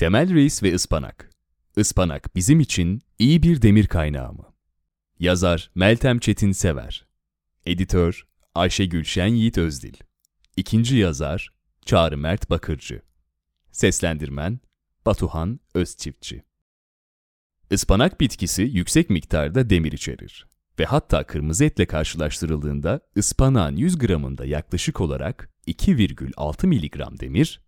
Temel Reis ve Ispanak Ispanak bizim için iyi bir demir kaynağı mı? Yazar Meltem Çetin Sever. Editör Ayşe Gülşen Yiğit Özdil. İkinci yazar Çağrı Mert Bakırcı. Seslendirmen Batuhan Özçiftçi. Ispanak bitkisi yüksek miktarda demir içerir ve hatta kırmızı etle karşılaştırıldığında ıspanağın 100 gramında yaklaşık olarak 2,6 miligram demir,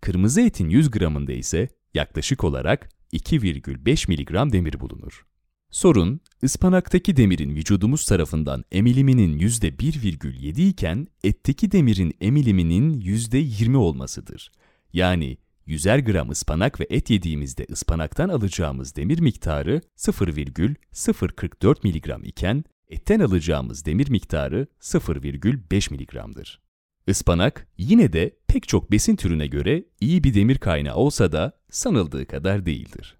kırmızı etin 100 gramında ise yaklaşık olarak 2,5 miligram demir bulunur. Sorun, ıspanaktaki demirin vücudumuz tarafından emiliminin %1,7 iken etteki demirin emiliminin %20 olmasıdır. Yani 100'er gram ıspanak ve et yediğimizde ıspanaktan alacağımız demir miktarı 0,044 mg iken etten alacağımız demir miktarı 0,5 mg'dır. Ispanak yine de pek çok besin türüne göre iyi bir demir kaynağı olsa da sanıldığı kadar değildir.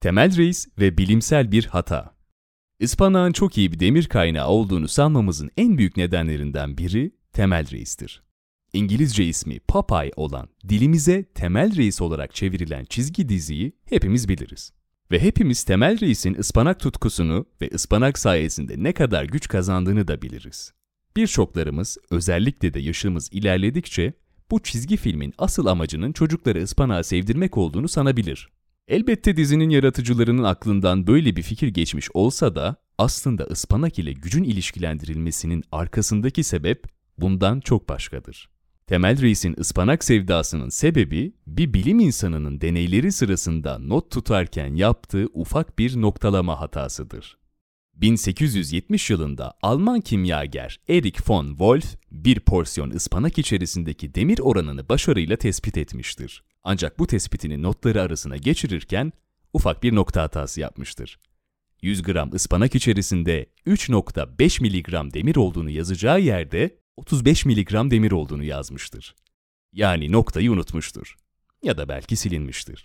Temel reis ve bilimsel bir hata. Ispanağın çok iyi bir demir kaynağı olduğunu sanmamızın en büyük nedenlerinden biri temel reistir. İngilizce ismi Popeye olan dilimize temel reis olarak çevrilen çizgi diziyi hepimiz biliriz. Ve hepimiz temel reisin ıspanak tutkusunu ve ıspanak sayesinde ne kadar güç kazandığını da biliriz. Birçoklarımız özellikle de yaşımız ilerledikçe bu çizgi filmin asıl amacının çocukları ıspanağı sevdirmek olduğunu sanabilir. Elbette dizinin yaratıcılarının aklından böyle bir fikir geçmiş olsa da aslında ıspanak ile gücün ilişkilendirilmesinin arkasındaki sebep bundan çok başkadır. Temel Reis'in ıspanak sevdasının sebebi bir bilim insanının deneyleri sırasında not tutarken yaptığı ufak bir noktalama hatasıdır. 1870 yılında Alman kimyager Erich von Wolff bir porsiyon ıspanak içerisindeki demir oranını başarıyla tespit etmiştir. Ancak bu tespitini notları arasına geçirirken ufak bir nokta hatası yapmıştır. 100 gram ıspanak içerisinde 3.5 miligram demir olduğunu yazacağı yerde 35 miligram demir olduğunu yazmıştır. Yani noktayı unutmuştur. Ya da belki silinmiştir.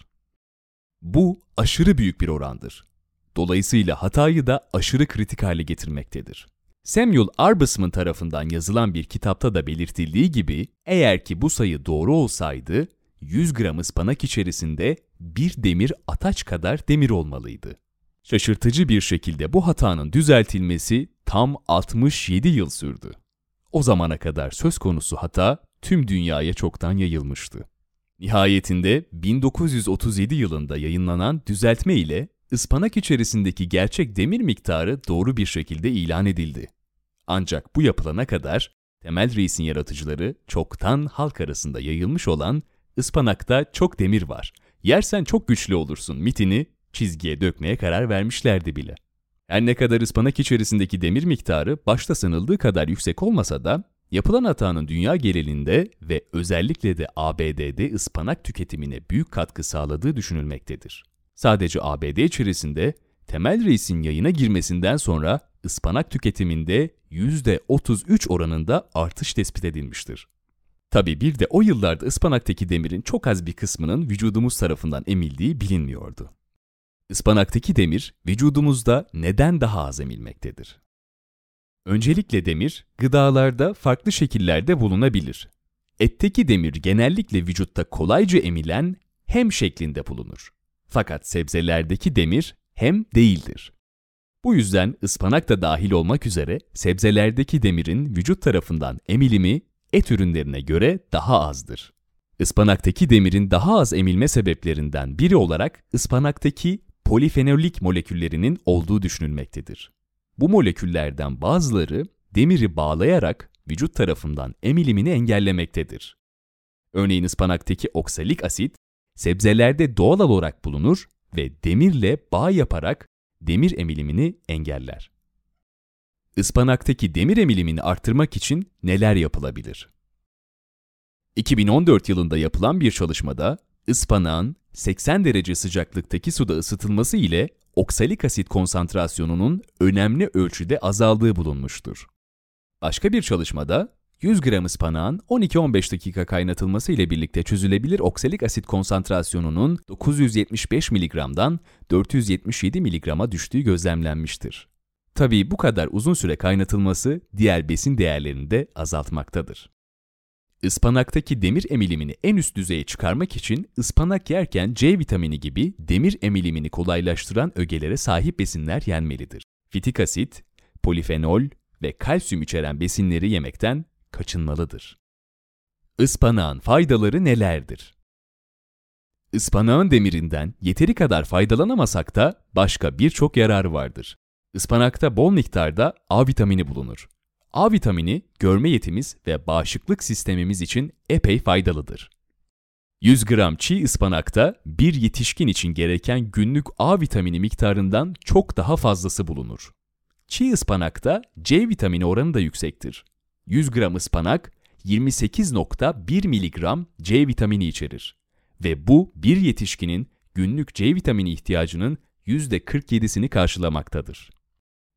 Bu aşırı büyük bir orandır. Dolayısıyla hatayı da aşırı kritik hale getirmektedir. Samuel Arbusman tarafından yazılan bir kitapta da belirtildiği gibi, eğer ki bu sayı doğru olsaydı, 100 gram ıspanak içerisinde bir demir ataç kadar demir olmalıydı. Şaşırtıcı bir şekilde bu hatanın düzeltilmesi tam 67 yıl sürdü. O zamana kadar söz konusu hata tüm dünyaya çoktan yayılmıştı. Nihayetinde 1937 yılında yayınlanan düzeltme ile ıspanak içerisindeki gerçek demir miktarı doğru bir şekilde ilan edildi. Ancak bu yapılana kadar Temel Reis'in yaratıcıları çoktan halk arasında yayılmış olan ıspanakta çok demir var, yersen çok güçlü olursun mitini çizgiye dökmeye karar vermişlerdi bile. Her ne kadar ıspanak içerisindeki demir miktarı başta sanıldığı kadar yüksek olmasa da yapılan hatanın dünya genelinde ve özellikle de ABD'de ıspanak tüketimine büyük katkı sağladığı düşünülmektedir. Sadece ABD içerisinde temel reisin yayına girmesinden sonra ıspanak tüketiminde %33 oranında artış tespit edilmiştir. Tabi bir de o yıllarda ıspanaktaki demirin çok az bir kısmının vücudumuz tarafından emildiği bilinmiyordu. Ispanaktaki demir vücudumuzda neden daha az emilmektedir? Öncelikle demir gıdalarda farklı şekillerde bulunabilir. Etteki demir genellikle vücutta kolayca emilen hem şeklinde bulunur. Fakat sebzelerdeki demir hem değildir. Bu yüzden ıspanak da dahil olmak üzere sebzelerdeki demirin vücut tarafından emilimi et ürünlerine göre daha azdır. Ispanaktaki demirin daha az emilme sebeplerinden biri olarak ıspanaktaki polifenolik moleküllerinin olduğu düşünülmektedir. Bu moleküllerden bazıları demiri bağlayarak vücut tarafından emilimini engellemektedir. Örneğin ıspanaktaki oksalik asit, sebzelerde doğal olarak bulunur ve demirle bağ yaparak demir emilimini engeller. Ispanaktaki demir emilimini arttırmak için neler yapılabilir? 2014 yılında yapılan bir çalışmada ıspanağın 80 derece sıcaklıktaki suda ısıtılması ile oksalik asit konsantrasyonunun önemli ölçüde azaldığı bulunmuştur. Başka bir çalışmada 100 gram ıspanağın 12-15 dakika kaynatılması ile birlikte çözülebilir oksalik asit konsantrasyonunun 975 mg'dan 477 mg'a düştüğü gözlemlenmiştir. Tabii bu kadar uzun süre kaynatılması diğer besin değerlerini de azaltmaktadır. Ispanaktaki demir emilimini en üst düzeye çıkarmak için ıspanak yerken C vitamini gibi demir emilimini kolaylaştıran ögelere sahip besinler yenmelidir. Fitik asit, polifenol ve kalsiyum içeren besinleri yemekten kaçınmalıdır. Ispanağın faydaları nelerdir? Ispanağın demirinden yeteri kadar faydalanamasak da başka birçok yararı vardır. Ispanakta bol miktarda A vitamini bulunur. A vitamini görme yetimiz ve bağışıklık sistemimiz için epey faydalıdır. 100 gram çiğ ıspanakta bir yetişkin için gereken günlük A vitamini miktarından çok daha fazlası bulunur. Çiğ ıspanakta C vitamini oranı da yüksektir. 100 gram ıspanak 28.1 mg C vitamini içerir ve bu bir yetişkinin günlük C vitamini ihtiyacının %47'sini karşılamaktadır.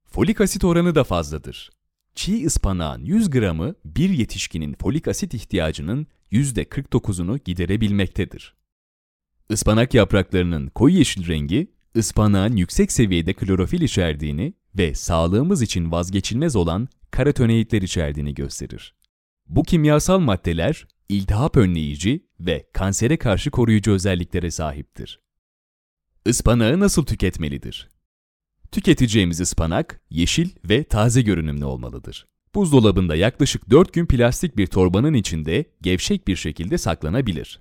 Folik asit oranı da fazladır. Çiğ ıspanağın 100 gramı bir yetişkinin folik asit ihtiyacının %49'unu giderebilmektedir. Ispanak yapraklarının koyu yeşil rengi, ıspanağın yüksek seviyede klorofil içerdiğini ve sağlığımız için vazgeçilmez olan karotenoidler içerdiğini gösterir. Bu kimyasal maddeler iltihap önleyici ve kansere karşı koruyucu özelliklere sahiptir. Ispanağı nasıl tüketmelidir? Tüketeceğimiz ıspanak yeşil ve taze görünümlü olmalıdır. Buzdolabında yaklaşık 4 gün plastik bir torbanın içinde gevşek bir şekilde saklanabilir.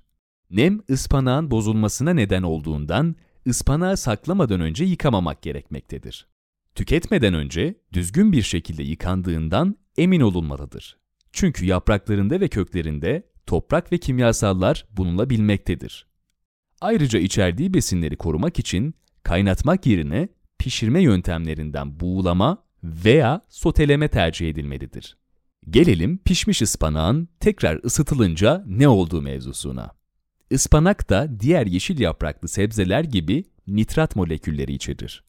Nem ıspanağın bozulmasına neden olduğundan ıspanağı saklamadan önce yıkamamak gerekmektedir. Tüketmeden önce düzgün bir şekilde yıkandığından emin olunmalıdır. Çünkü yapraklarında ve köklerinde toprak ve kimyasallar bulunulabilmektedir. Ayrıca içerdiği besinleri korumak için kaynatmak yerine pişirme yöntemlerinden buğulama veya soteleme tercih edilmelidir. Gelelim pişmiş ıspanağın tekrar ısıtılınca ne olduğu mevzusuna. Ispanak da diğer yeşil yapraklı sebzeler gibi nitrat molekülleri içerir.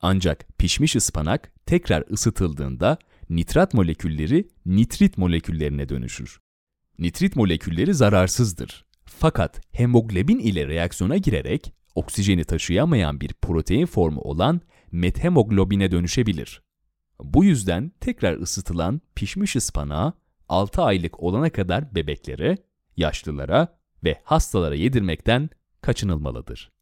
Ancak pişmiş ıspanak tekrar ısıtıldığında nitrat molekülleri nitrit moleküllerine dönüşür. Nitrit molekülleri zararsızdır. Fakat hemoglobin ile reaksiyona girerek oksijeni taşıyamayan bir protein formu olan methemoglobine dönüşebilir. Bu yüzden tekrar ısıtılan pişmiş ıspanağı 6 aylık olana kadar bebeklere, yaşlılara ve hastalara yedirmekten kaçınılmalıdır.